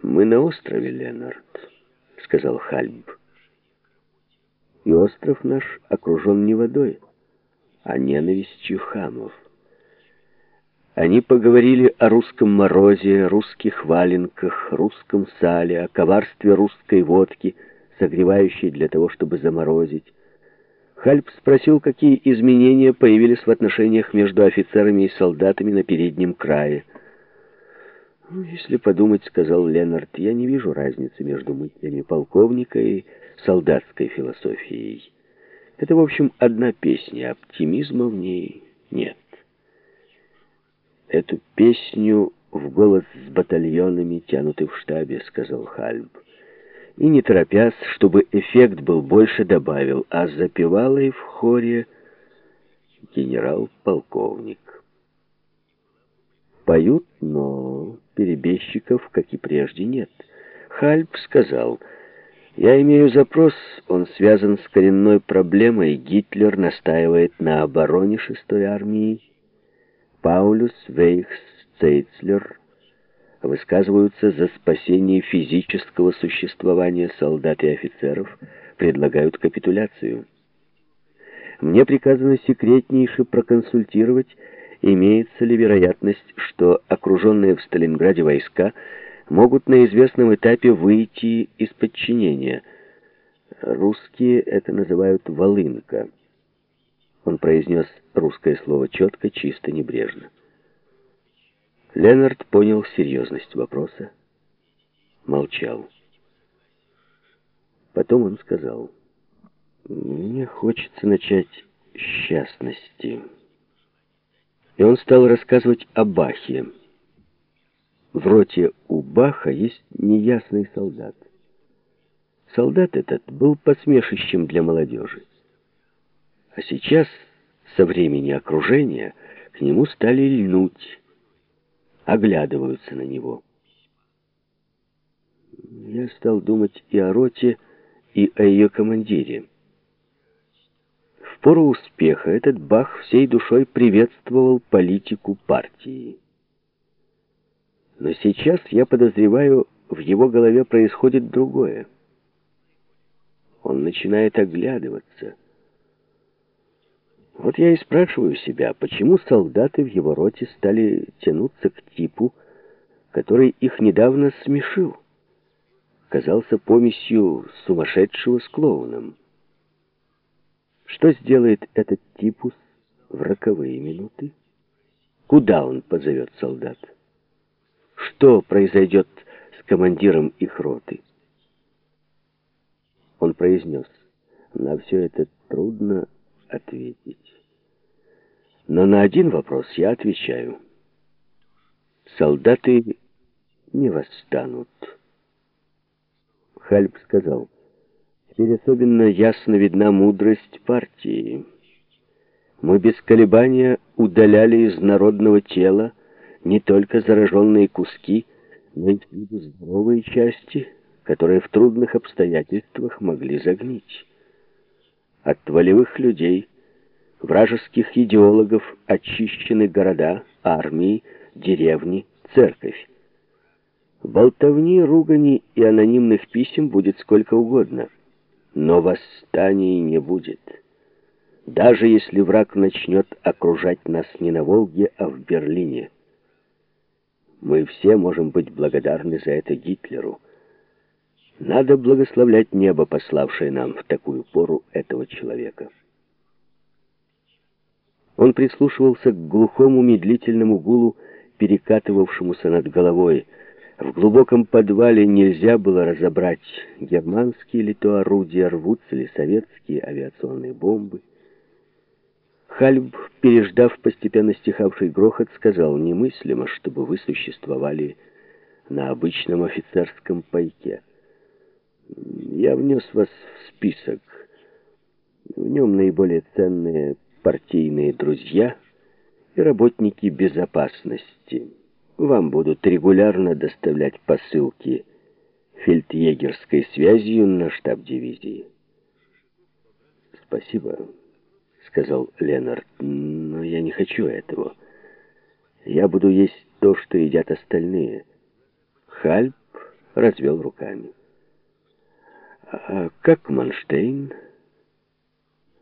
«Мы на острове, Ленард», — сказал Хальб. «И остров наш окружен не водой, а ненавистью хамов». Они поговорили о русском морозе, русских валенках, русском сале, о коварстве русской водки, согревающей для того, чтобы заморозить. Хальп спросил, какие изменения появились в отношениях между офицерами и солдатами на переднем крае. «Ну, «Если подумать, — сказал Ленард, — я не вижу разницы между мыслями полковника и солдатской философией. Это, в общем, одна песня, оптимизма в ней нет». «Эту песню в голос с батальонами тянуты в штабе», — сказал Хальб. И, не торопясь, чтобы эффект был больше, добавил, а запевала и в хоре генерал-полковник. Поют, но перебежчиков, как и прежде, нет. Хальб сказал, «Я имею запрос, он связан с коренной проблемой. Гитлер настаивает на обороне шестой армии Паулюс Вейхс Цейцлер высказываются за спасение физического существования солдат и офицеров, предлагают капитуляцию. Мне приказано секретнейше проконсультировать, имеется ли вероятность, что окруженные в Сталинграде войска могут на известном этапе выйти из подчинения. Русские это называют «волынка». Он произнес русское слово четко, чисто, небрежно. Ленард понял серьезность вопроса, молчал. Потом он сказал, «Мне хочется начать с частности». И он стал рассказывать о Бахе. В роте у Баха есть неясный солдат. Солдат этот был посмешищем для молодежи. А сейчас, со времени окружения, к нему стали льнуть, оглядываются на него. Я стал думать и о роте, и о ее командире. Пору успеха этот Бах всей душой приветствовал политику партии. Но сейчас, я подозреваю, в его голове происходит другое. Он начинает оглядываться, вот я и спрашиваю себя, почему солдаты в его роте стали тянуться к типу, который их недавно смешил, казался помесью сумасшедшего с клоуном. Что сделает этот типус в роковые минуты? Куда он позовет солдат? Что произойдет с командиром их роты? Он произнес, на все это трудно ответить. Но на один вопрос я отвечаю. Солдаты не восстанут. Хальб сказал, теперь особенно ясно видна мудрость партии. Мы без колебания удаляли из народного тела не только зараженные куски, но и здоровые части, которые в трудных обстоятельствах могли загнить. От волевых людей, вражеских идеологов очищены города, армии, деревни, церковь. Болтовни, ругани и анонимных писем будет сколько угодно, но восстаний не будет. Даже если враг начнет окружать нас не на Волге, а в Берлине. Мы все можем быть благодарны за это Гитлеру. Надо благословлять небо, пославшее нам в такую пору этого человека. Он прислушивался к глухому медлительному гулу, перекатывавшемуся над головой. В глубоком подвале нельзя было разобрать, германские ли то орудия, рвутся ли советские авиационные бомбы. Хальб, переждав постепенно стихавший грохот, сказал, немыслимо, чтобы вы существовали на обычном офицерском пайке. Я внес вас в список. В нем наиболее ценные партийные друзья и работники безопасности. Вам будут регулярно доставлять посылки фельдъегерской связью на штаб дивизии. «Спасибо», — сказал Ленард, — «но я не хочу этого. Я буду есть то, что едят остальные». Хальп развел руками. «А как Манштейн?»